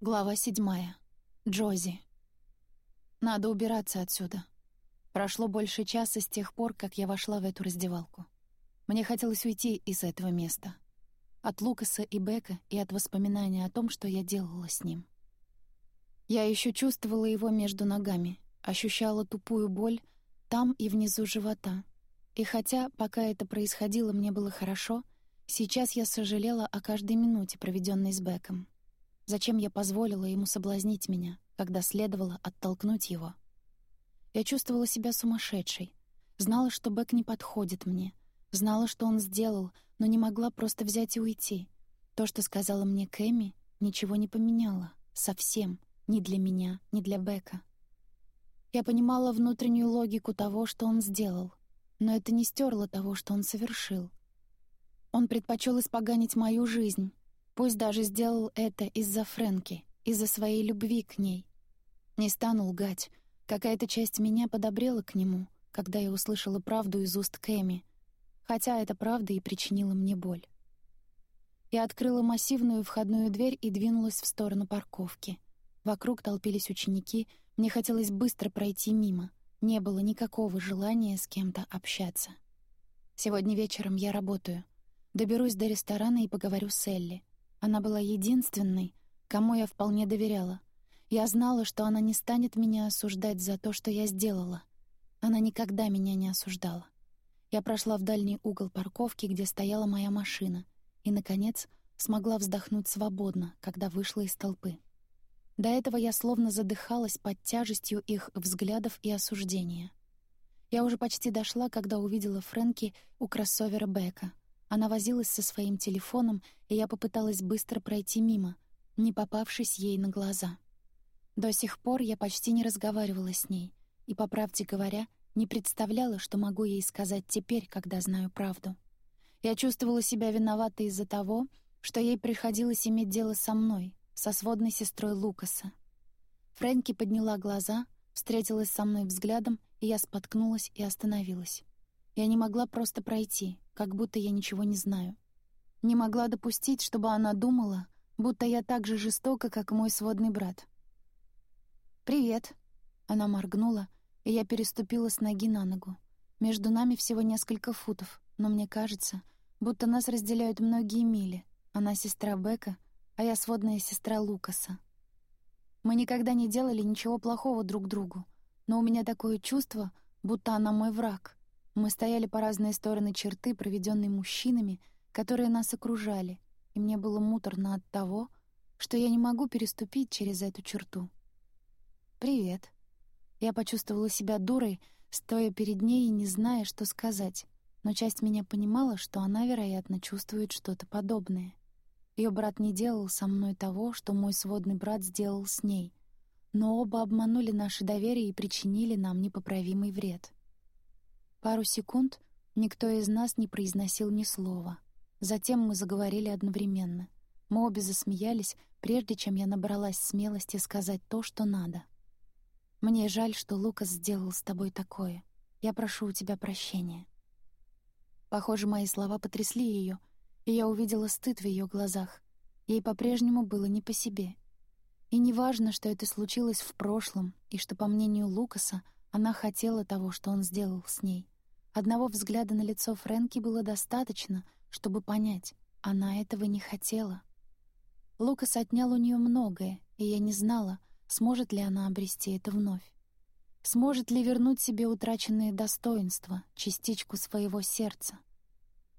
Глава седьмая. Джози. Надо убираться отсюда. Прошло больше часа с тех пор, как я вошла в эту раздевалку. Мне хотелось уйти из этого места. От Лукаса и Бека и от воспоминания о том, что я делала с ним. Я еще чувствовала его между ногами, ощущала тупую боль там и внизу живота. И хотя, пока это происходило, мне было хорошо, сейчас я сожалела о каждой минуте, проведенной с Беком. Зачем я позволила ему соблазнить меня, когда следовало оттолкнуть его? Я чувствовала себя сумасшедшей. Знала, что Бэк не подходит мне. Знала, что он сделал, но не могла просто взять и уйти. То, что сказала мне Кэми, ничего не поменяло. Совсем. Ни для меня, ни для Бека. Я понимала внутреннюю логику того, что он сделал. Но это не стерло того, что он совершил. Он предпочел испоганить мою жизнь, Пусть даже сделал это из-за Фрэнки, из-за своей любви к ней. Не стану лгать. Какая-то часть меня подобрела к нему, когда я услышала правду из уст Кэми, хотя эта правда и причинила мне боль. Я открыла массивную входную дверь и двинулась в сторону парковки. Вокруг толпились ученики, мне хотелось быстро пройти мимо. Не было никакого желания с кем-то общаться. Сегодня вечером я работаю. Доберусь до ресторана и поговорю с Элли. Она была единственной, кому я вполне доверяла. Я знала, что она не станет меня осуждать за то, что я сделала. Она никогда меня не осуждала. Я прошла в дальний угол парковки, где стояла моя машина, и, наконец, смогла вздохнуть свободно, когда вышла из толпы. До этого я словно задыхалась под тяжестью их взглядов и осуждения. Я уже почти дошла, когда увидела Фрэнки у кроссовера Бека — она возилась со своим телефоном, и я попыталась быстро пройти мимо, не попавшись ей на глаза. До сих пор я почти не разговаривала с ней, и, по правде говоря, не представляла, что могу ей сказать теперь, когда знаю правду. Я чувствовала себя виноватой из-за того, что ей приходилось иметь дело со мной, со сводной сестрой Лукаса. Фрэнки подняла глаза, встретилась со мной взглядом, и я споткнулась и остановилась. Я не могла просто пройти, как будто я ничего не знаю. Не могла допустить, чтобы она думала, будто я так же жестока, как мой сводный брат. «Привет!» Она моргнула, и я переступила с ноги на ногу. Между нами всего несколько футов, но мне кажется, будто нас разделяют многие мили. Она сестра Бека, а я сводная сестра Лукаса. Мы никогда не делали ничего плохого друг другу, но у меня такое чувство, будто она мой враг. Мы стояли по разные стороны черты, проведенной мужчинами, которые нас окружали, и мне было муторно от того, что я не могу переступить через эту черту. «Привет». Я почувствовала себя дурой, стоя перед ней и не зная, что сказать, но часть меня понимала, что она, вероятно, чувствует что-то подобное. Ее брат не делал со мной того, что мой сводный брат сделал с ней, но оба обманули наше доверие и причинили нам непоправимый вред. Пару секунд никто из нас не произносил ни слова. Затем мы заговорили одновременно. Мы обе засмеялись, прежде чем я набралась смелости сказать то, что надо. «Мне жаль, что Лукас сделал с тобой такое. Я прошу у тебя прощения». Похоже, мои слова потрясли ее, и я увидела стыд в ее глазах. Ей по-прежнему было не по себе. И не важно, что это случилось в прошлом, и что, по мнению Лукаса, она хотела того, что он сделал с ней. Одного взгляда на лицо Фрэнки было достаточно, чтобы понять, она этого не хотела. Лукас отнял у нее многое, и я не знала, сможет ли она обрести это вновь. Сможет ли вернуть себе утраченные достоинства, частичку своего сердца?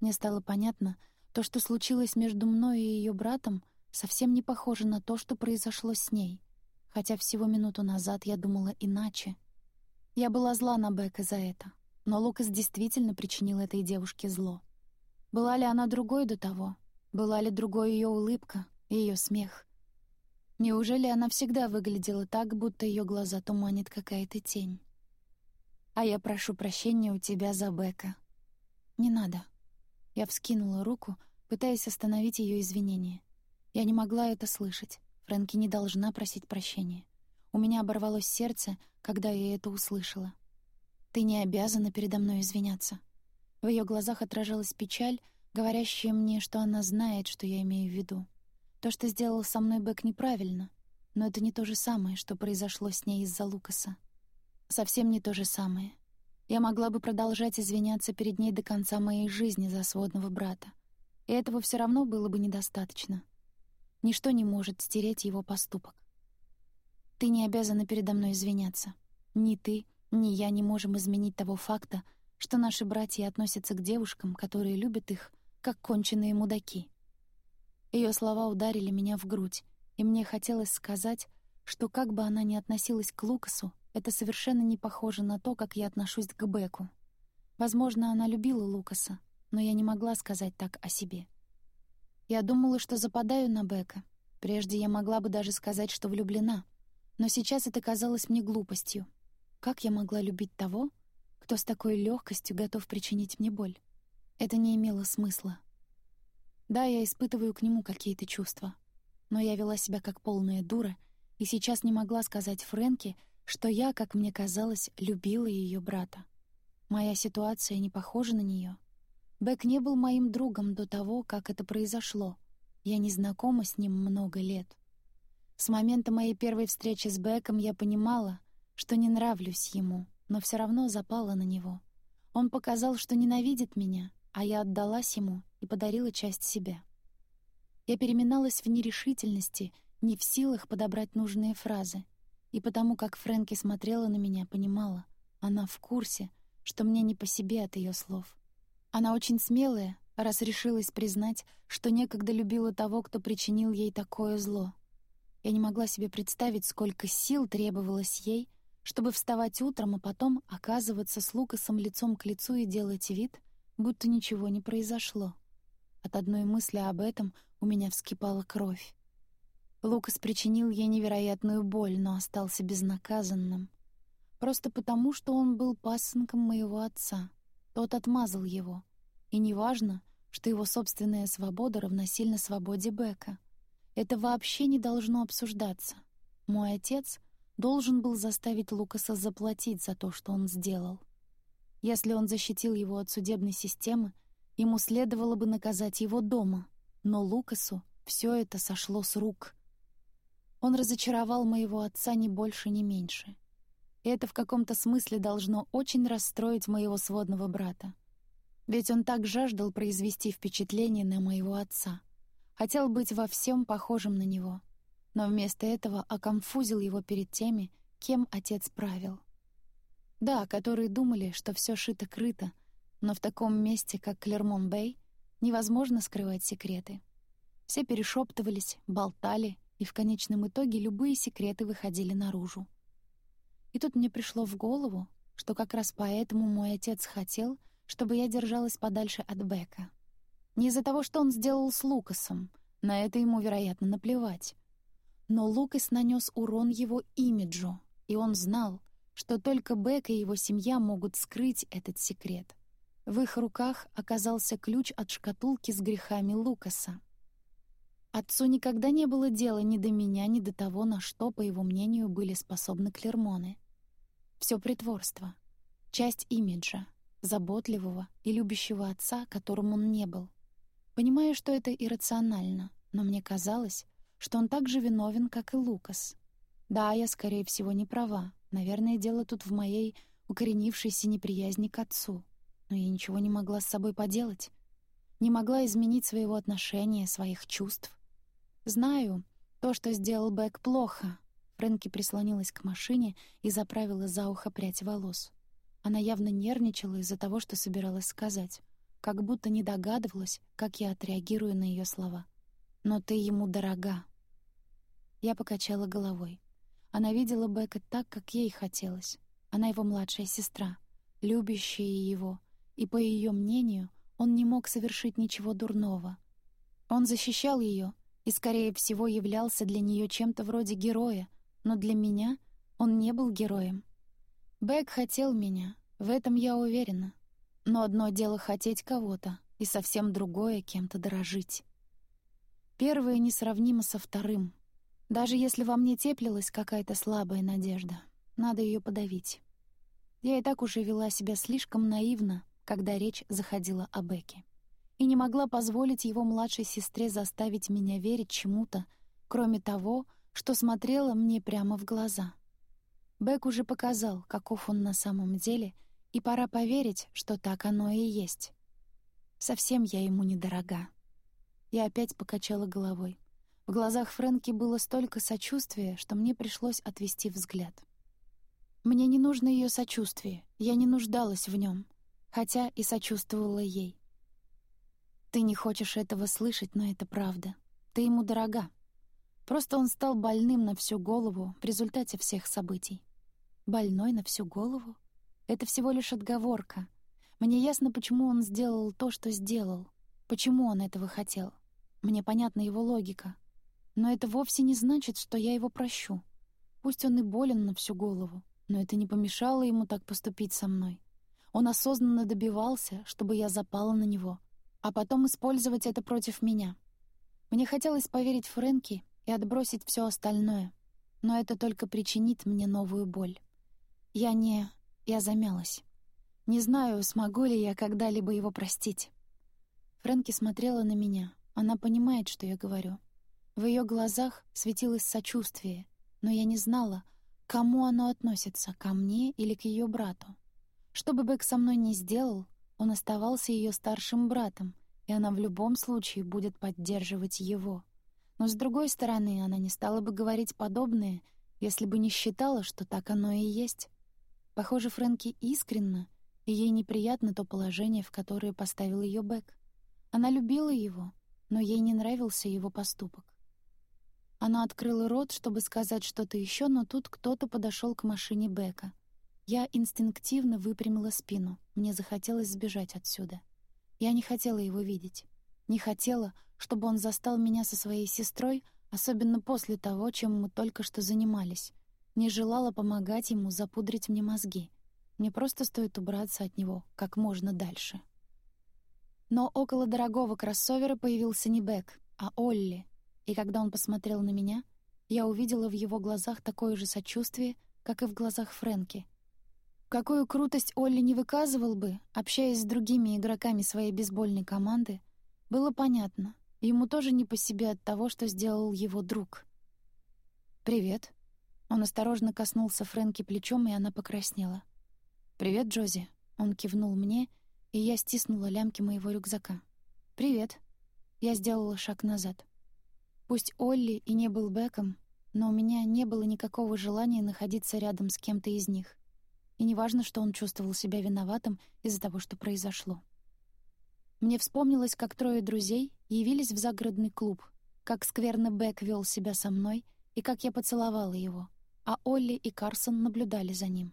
Мне стало понятно, то, что случилось между мной и ее братом, совсем не похоже на то, что произошло с ней, хотя всего минуту назад я думала иначе — я была зла на Бека за это, но Лукас действительно причинил этой девушке зло. Была ли она другой до того? Была ли другой ее улыбка, ее смех? Неужели она всегда выглядела так, будто ее глаза туманит какая-то тень? А я прошу прощения у тебя за Бека. Не надо. Я вскинула руку, пытаясь остановить ее извинения. Я не могла это слышать. Фрэнки не должна просить прощения. У меня оборвалось сердце, когда я это услышала. «Ты не обязана передо мной извиняться». В ее глазах отражалась печаль, говорящая мне, что она знает, что я имею в виду. То, что сделал со мной Бэк, неправильно. но это не то же самое, что произошло с ней из-за Лукаса. Совсем не то же самое. Я могла бы продолжать извиняться перед ней до конца моей жизни за сводного брата, и этого все равно было бы недостаточно. Ничто не может стереть его поступок. Ты не обязана передо мной извиняться. Ни ты, ни я не можем изменить того факта, что наши братья относятся к девушкам, которые любят их, как конченые мудаки. Ее слова ударили меня в грудь, и мне хотелось сказать, что как бы она ни относилась к Лукасу, это совершенно не похоже на то, как я отношусь к Беку. Возможно, она любила Лукаса, но я не могла сказать так о себе. Я думала, что западаю на Бека. Прежде я могла бы даже сказать, что влюблена. Но сейчас это казалось мне глупостью. Как я могла любить того, кто с такой легкостью готов причинить мне боль? Это не имело смысла. Да, я испытываю к нему какие-то чувства, но я вела себя как полная дура и сейчас не могла сказать Фрэнке, что я, как мне казалось, любила ее брата. Моя ситуация не похожа на нее. Бэк не был моим другом до того, как это произошло. Я не знакома с ним много лет. С момента моей первой встречи с Бэком я понимала, что не нравлюсь ему, но все равно запала на него. Он показал, что ненавидит меня, а я отдалась ему и подарила часть себя. Я переминалась в нерешительности, не в силах подобрать нужные фразы, и потому как Фрэнки смотрела на меня, понимала, она в курсе, что мне не по себе от ее слов. Она очень смелая, раз решилась признать, что некогда любила того, кто причинил ей такое зло. Я не могла себе представить, сколько сил требовалось ей — чтобы вставать утром, а потом оказываться с Лукасом лицом к лицу и делать вид, будто ничего не произошло. От одной мысли об этом у меня вскипала кровь. Лукас причинил ей невероятную боль, но остался безнаказанным. Просто потому, что он был пасынком моего отца. Тот отмазал его. И неважно, что его собственная свобода равносильна свободе Бека. Это вообще не должно обсуждаться. Мой отец — должен был заставить Лукаса заплатить за то, что он сделал. Если он защитил его от судебной системы, ему следовало бы наказать его дома, но Лукасу все это сошло с рук. Он разочаровал моего отца ни больше, ни меньше. И это в каком-то смысле должно очень расстроить моего сводного брата. Ведь он так жаждал произвести впечатление на моего отца. Хотел быть во всем похожим на него — но вместо этого оконфузил его перед теми, кем отец правил. Да, которые думали, что все шито-крыто, но в таком месте, как Клермон-Бэй, невозможно скрывать секреты. Все перешептывались, болтали, и в конечном итоге любые секреты выходили наружу. И тут мне пришло в голову, что как раз поэтому мой отец хотел, чтобы я держалась подальше от Бека. Не из-за того, что он сделал с Лукасом, на это ему, вероятно, наплевать. Но Лукас нанес урон его имиджу, и он знал, что только Бек и его семья могут скрыть этот секрет. В их руках оказался ключ от шкатулки с грехами Лукаса. Отцу никогда не было дела ни до меня, ни до того, на что, по его мнению, были способны Клермоны. Все притворство, часть имиджа, заботливого и любящего отца, которым он не был. Понимаю, что это иррационально, но мне казалось, что он так же виновен, как и Лукас. Да, я, скорее всего, не права. Наверное, дело тут в моей укоренившейся неприязни к отцу. Но я ничего не могла с собой поделать. Не могла изменить своего отношения, своих чувств. Знаю, то, что сделал Бэк, плохо. Фрэнки прислонилась к машине и заправила за ухо прядь волос. Она явно нервничала из-за того, что собиралась сказать, как будто не догадывалась, как я отреагирую на ее слова. «Но ты ему дорога», я покачала головой. Она видела Бека так, как ей хотелось. Она его младшая сестра, любящая его, и, по ее мнению, он не мог совершить ничего дурного. Он защищал ее и, скорее всего, являлся для нее чем-то вроде героя, но для меня он не был героем. Бек хотел меня, в этом я уверена. Но одно дело хотеть кого-то, и совсем другое — кем-то дорожить. Первое несравнимо со вторым — даже если во мне теплилась какая-то слабая надежда, надо ее подавить. Я и так уже вела себя слишком наивно, когда речь заходила о Беке. И не могла позволить его младшей сестре заставить меня верить чему-то, кроме того, что смотрела мне прямо в глаза. Бэк уже показал, каков он на самом деле, и пора поверить, что так оно и есть. Совсем я ему недорога. Я опять покачала головой. В глазах Фрэнки было столько сочувствия, что мне пришлось отвести взгляд. Мне не нужно ее сочувствие, я не нуждалась в нем, хотя и сочувствовала ей. Ты не хочешь этого слышать, но это правда. Ты ему дорога. Просто он стал больным на всю голову в результате всех событий. Больной на всю голову? Это всего лишь отговорка. Мне ясно, почему он сделал то, что сделал. Почему он этого хотел. Мне понятна его логика. Но это вовсе не значит, что я его прощу. Пусть он и болен на всю голову, но это не помешало ему так поступить со мной. Он осознанно добивался, чтобы я запала на него, а потом использовать это против меня. Мне хотелось поверить Фрэнки и отбросить все остальное, но это только причинит мне новую боль. Я не... я замялась. Не знаю, смогу ли я когда-либо его простить. Фрэнки смотрела на меня. Она понимает, что я говорю. В ее глазах светилось сочувствие, но я не знала, к кому оно относится, ко мне или к ее брату. Что бы Бэк со мной ни сделал, он оставался ее старшим братом, и она в любом случае будет поддерживать его. Но с другой стороны, она не стала бы говорить подобное, если бы не считала, что так оно и есть. Похоже, Фрэнки искренна, и ей неприятно то положение, в которое поставил ее Бэк. Она любила его, но ей не нравился его поступок. Она открыла рот, чтобы сказать что-то еще, но тут кто-то подошел к машине Бека. Я инстинктивно выпрямила спину. Мне захотелось сбежать отсюда. Я не хотела его видеть. Не хотела, чтобы он застал меня со своей сестрой, особенно после того, чем мы только что занимались. Не желала помогать ему запудрить мне мозги. Мне просто стоит убраться от него как можно дальше. Но около дорогого кроссовера появился не Бек, а Олли, и когда он посмотрел на меня, я увидела в его глазах такое же сочувствие, как и в глазах Фрэнки. Какую крутость Олли не выказывал бы, общаясь с другими игроками своей бейсбольной команды, было понятно. Ему тоже не по себе от того, что сделал его друг. «Привет». Он осторожно коснулся Фрэнки плечом, и она покраснела. «Привет, Джози». Он кивнул мне, и я стиснула лямки моего рюкзака. «Привет». Я сделала шаг назад. Пусть Олли и не был Беком, но у меня не было никакого желания находиться рядом с кем-то из них. И не важно, что он чувствовал себя виноватым из-за того, что произошло. Мне вспомнилось, как трое друзей явились в загородный клуб, как скверно Бек вел себя со мной и как я поцеловала его, а Олли и Карсон наблюдали за ним.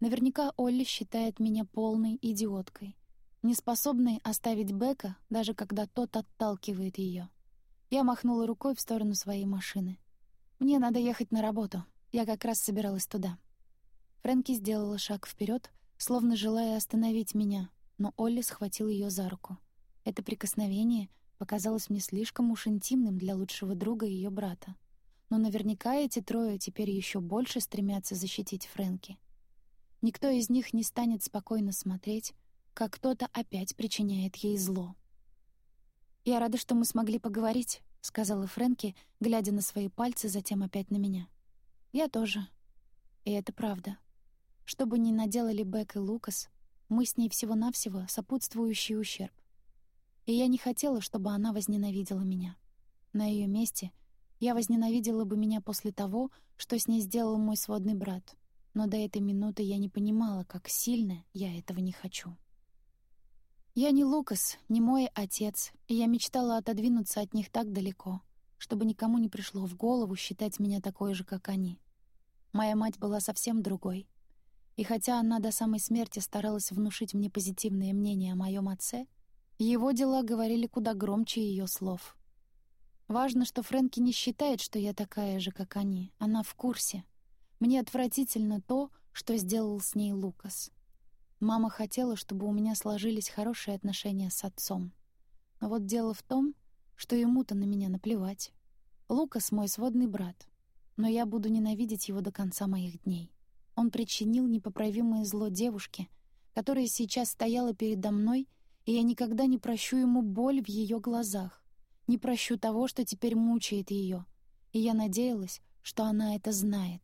Наверняка Олли считает меня полной идиоткой, неспособной оставить Бека, даже когда тот отталкивает ее. Я махнула рукой в сторону своей машины. «Мне надо ехать на работу. Я как раз собиралась туда». Фрэнки сделала шаг вперед, словно желая остановить меня, но Олли схватил ее за руку. Это прикосновение показалось мне слишком уж интимным для лучшего друга ее брата. Но наверняка эти трое теперь еще больше стремятся защитить Фрэнки. Никто из них не станет спокойно смотреть, как кто-то опять причиняет ей зло. «Я рада, что мы смогли поговорить», — сказала Фрэнки, глядя на свои пальцы, затем опять на меня. «Я тоже». И это правда. Что бы ни наделали Бек и Лукас, мы с ней всего-навсего сопутствующий ущерб. И я не хотела, чтобы она возненавидела меня. На ее месте я возненавидела бы меня после того, что с ней сделал мой сводный брат. Но до этой минуты я не понимала, как сильно я этого не хочу. Я не Лукас, не мой отец, и я мечтала отодвинуться от них так далеко, чтобы никому не пришло в голову считать меня такой же, как они. Моя мать была совсем другой. И хотя она до самой смерти старалась внушить мне позитивное мнение о моем отце, его дела говорили куда громче ее слов. Важно, что Фрэнки не считает, что я такая же, как они. Она в курсе. Мне отвратительно то, что сделал с ней Лукас. Мама хотела, чтобы у меня сложились хорошие отношения с отцом. Но вот дело в том, что ему-то на меня наплевать. Лукас — мой сводный брат, но я буду ненавидеть его до конца моих дней. Он причинил непоправимое зло девушке, которая сейчас стояла передо мной, и я никогда не прощу ему боль в ее глазах, не прощу того, что теперь мучает ее. И я надеялась, что она это знает.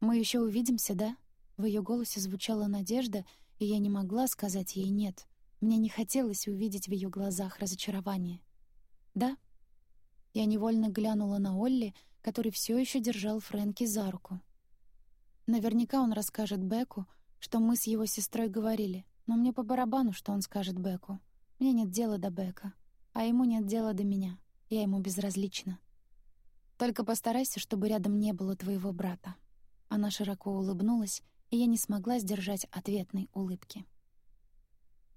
«Мы еще увидимся, да?» В ее голосе звучала надежда, и я не могла сказать ей «нет». Мне не хотелось увидеть в ее глазах разочарование. «Да?» Я невольно глянула на Олли, который все еще держал Фрэнки за руку. Наверняка он расскажет Беку, что мы с его сестрой говорили, но мне по барабану, что он скажет Беку. Мне нет дела до Бека, а ему нет дела до меня. Я ему безразлична. Только постарайся, чтобы рядом не было твоего брата. Она широко улыбнулась, и я не смогла сдержать ответной улыбки.